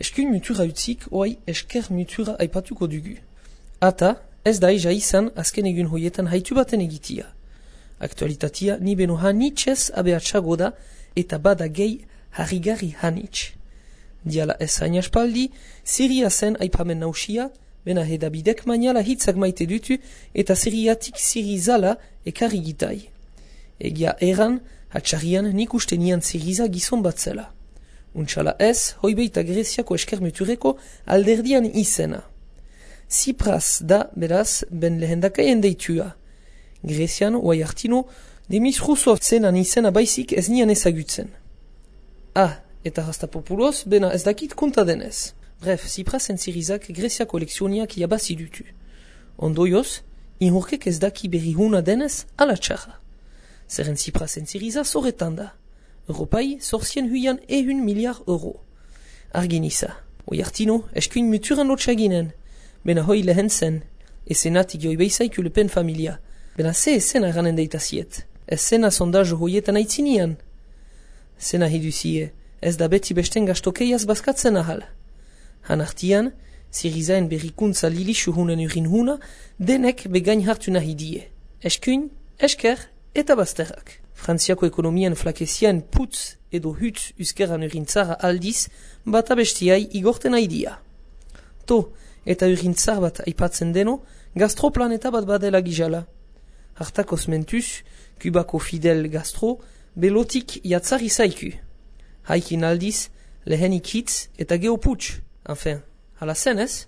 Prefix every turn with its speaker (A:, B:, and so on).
A: Eskuin mutura utzik, oai esker mutura aipatuko dugu. Ata, ez da eja izan azken egun hoietan haitu baten egitia. Aktualitatia ni beno hanitxez abeatxago da eta bada gehi harrigarri hanitx. Diala ez hain aspaldi, Siria zen aipamen nausia, bena hedabidek maniala hitzak maite dutu eta Siriatik Sirizala ekarri gitai. Egia eran, hatxarian nik uste nian Siriza gizon bat zela. Untxala ez, hoibeita Greziako eskermutureko alderdian izena. Zipras da, beraz, ben lehendakaien deitua. Grezian, oai hartino, Demis Rousseau zenan izena baizik ez nian ezagutzen. Ah, eta hasta populoz, bena ez dakit konta denez. Bref, Ziprasen zirizak Greziako lekzioniak jabazi dutu. Ondoioz, inhorkek ez daki berri huna denez ala txarra. Zeren Ziprasen ziriza zorretan da. Europai zorzien huian ehun miliar euro. Argin iza. Oi hartino, eskuin muturan lotxaginen. Bena hoi lehen zen. Esenatik joi beizaiku lepen familia. Bena ze esena eranen deitaziet. Ez zena sondajo hoietan aitzinian. Zena hiduzie, ez da beti besten gastokeiaz bazkatzen ahal. Han artian, zirizaen berrikuntza lilixu hunen urin huna, denek begain hartu nahi die. Eskuin, esker eta bazterrak. Frantziako ekonomian flakezian putz edo hutz uskeran urintzara aldiz, bat abestiai igorten aidia. To, eta urintzar bat aipatzen deno, gastroplaneta bat badela gijala. Hartakoz mentuz, kubako fidel gastro, belotik jatzari zaiku. Haikin aldiz, lehenik hitz eta geoputz. Enfin, hala zen ez?